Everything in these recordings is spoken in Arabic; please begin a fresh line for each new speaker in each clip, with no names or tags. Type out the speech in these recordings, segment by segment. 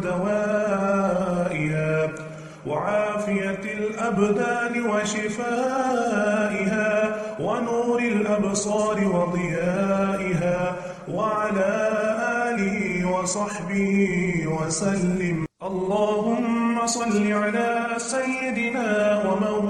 ودوائها وعافية الأبدان وشفائها ونور الأبصار وضيائها وعلى آله وصحبه وسلم. اللهم صل على سيدنا ومولانا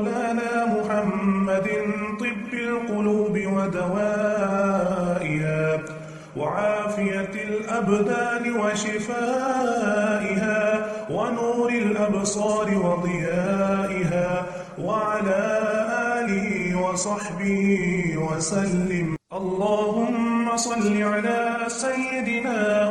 ودوائها وعافية الأبدان وشفائها ونور الأبصار وضيائها وعلى آله وصحبه وسلم. اللهم صل على سيدنا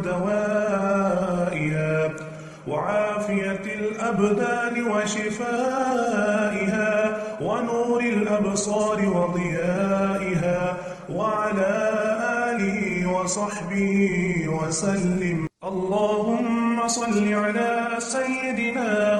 ودوائها وعافية الأبدان وشفائها ونور الأبصار وضيائها وعلى آله وصحبه وسلم. اللهم صل على سيدنا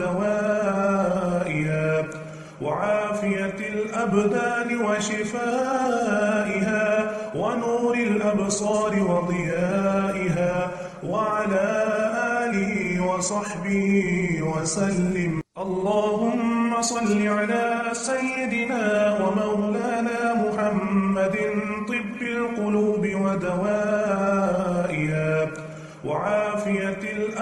ودوائها وعافية الأبدان وشفائها ونور الأبصار وضيائها وعلى آله وصحبه وسلم. اللهم صل على سيدنا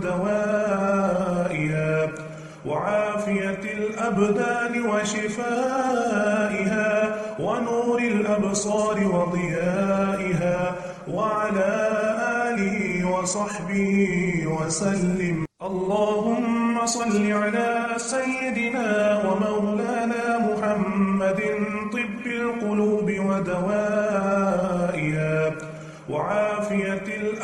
ودوائها وعافية الأبدان وشفائها ونور الأبصار وضيائها وعلى آله وصحبه وسلم. اللهم صل على سيدنا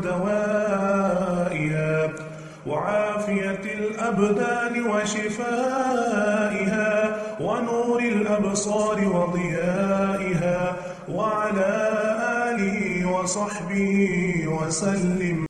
ودوائها وعافية الأبدان وشفائها ونور الأبصار وضيائها وعلى آله وصحبه وسلم.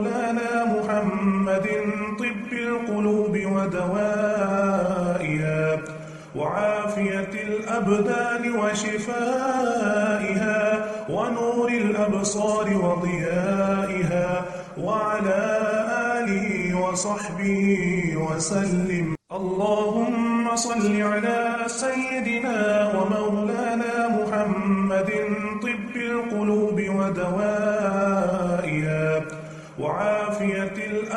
ودوائها وعافية الأبدان وشفائها ونور الأبصار وضيائها وعلى آله وصحبه وسلم. اللهم صل على سيدنا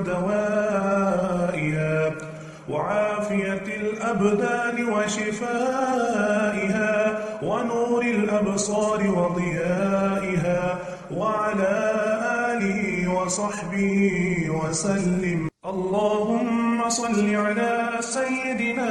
ودوائها وعافية الأبدان وشفائها ونور الأبصار وضيائها وعلى آله وصحبه وسلم. اللهم صل على سيدنا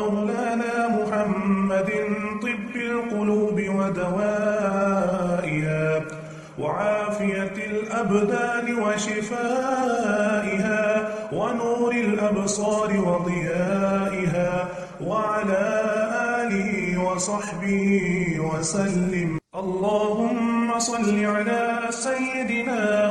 ودوائها وعافية الأبدان وشفائها ونور الأبصار وضيائها وعلى آله وصحبه وسلم. اللهم صل على سيدنا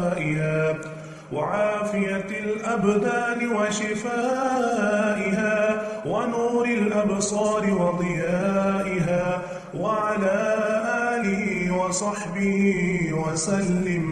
وعافية الأبدان وشفائها ونور الأبصار وضيائها وعلى آله وصحبه وسلم.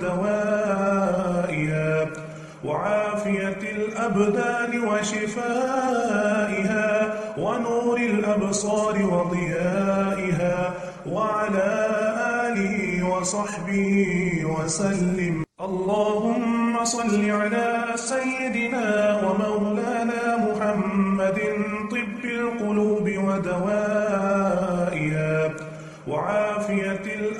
ودوائها وعافية الأبدان وشفائها ونور الأبصار وضيائها وعلى آله وصحبه وسلم. اللهم صل على سيدنا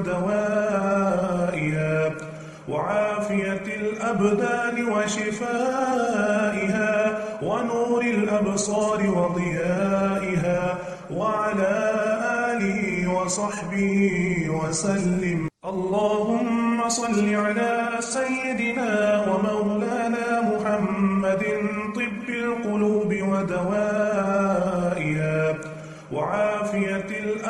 ودوائها وعافية الأبدان وشفائها ونور الأبصار وضيائها وعلى آله وصحبه وسلم. اللهم صل على سيدنا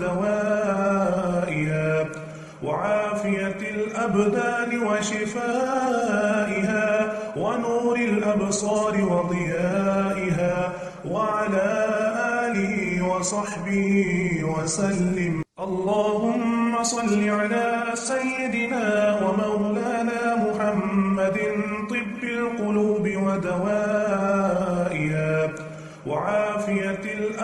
ودوائها وعافية الأبدان وشفائها ونور الأبصار وضيائها وعلى آله وصحبه وسلم. اللهم صل على سيدنا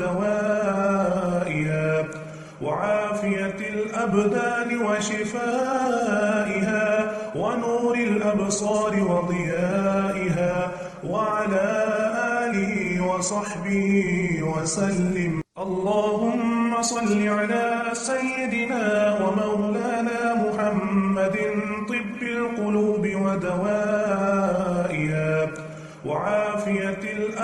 ودوائها وعافية الأبدان وشفائها ونور الأبصار وضيائها وعلى آله وصحبه وسلم. اللهم صل على سيدنا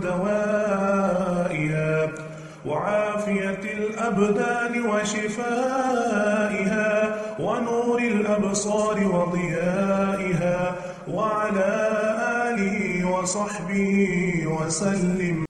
ودوائها وعافية الأبدان وشفائها ونور الأبصار وضيائها وعلى آله وصحبه وسلم.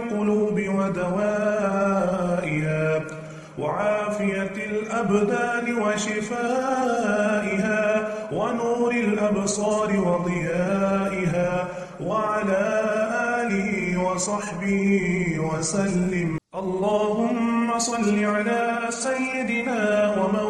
القلوب ودوائها وعافية الأبدان وشفائها ونور الأبصار وضيائها وعلى آله وصحبه وسلم. اللهم صل على سيدنا ومولانا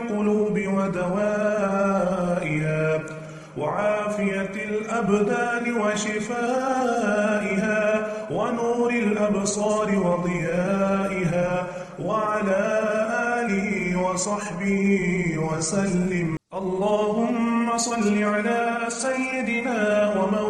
القلوب ودوائها وعافية الأبدان وشفائها ونور الأبصار وضيائها وعلى آله وصحبه وسلم. اللهم صل على سيدنا ومولانا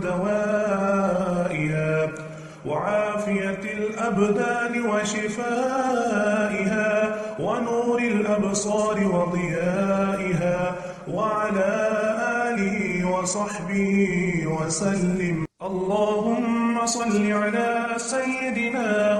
ودوائها وعافية الأبدان وشفائها ونور الأبصار وضيائها وعلى آله وصحبه وسلم. اللهم صل على سيدنا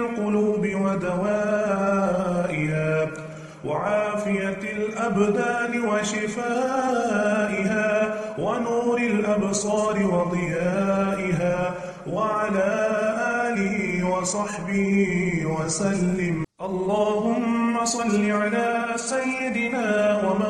القلوب ودوائها وعافية الأبدان وشفائها ونور الأبصار وضيائها وعلى آله وصحبه وسلم. اللهم صل على سيدنا ومولانا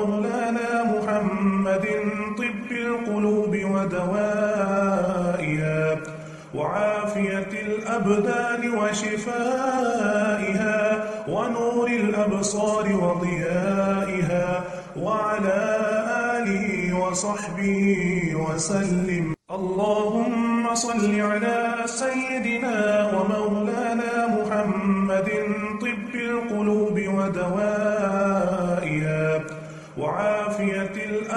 ودوائها وعافية الأبدان وشفائها ونور الأبصار وضيائها وعلى آله وصحبه وسلم. اللهم صل على سيدنا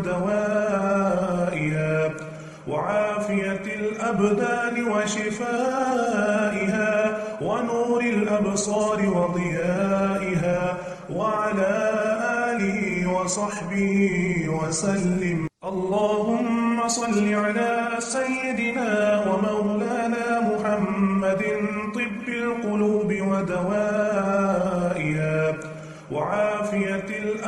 ودوائها وعافية الأبدان وشفائها ونور الأبصار وضيائها وعلى آله وصحبه وسلم. اللهم صل على سيدنا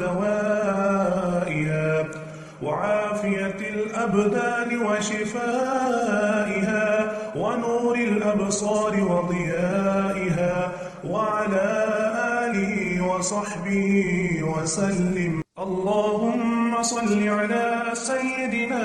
ودوائها وعافية الأبدان وشفائها ونور الأبصار وضيائها وعلى آله وصحبه وسلم. اللهم صل على سيدنا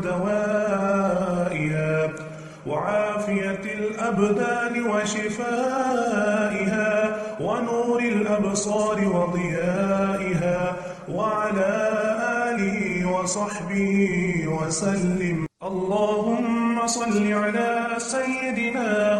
ودوائها وعافية الأبدان وشفائها ونور الأبصار وضيائها وعلى آله وصحبه وسلم. اللهم صل على سيدنا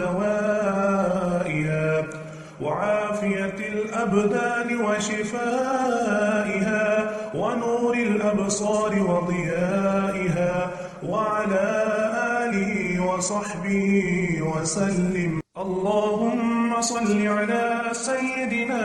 ودوائها وعافية الأبدان وشفائها ونور الأبصار وضيائها وعلى آله وصحبه وسلم. اللهم صل على سيدنا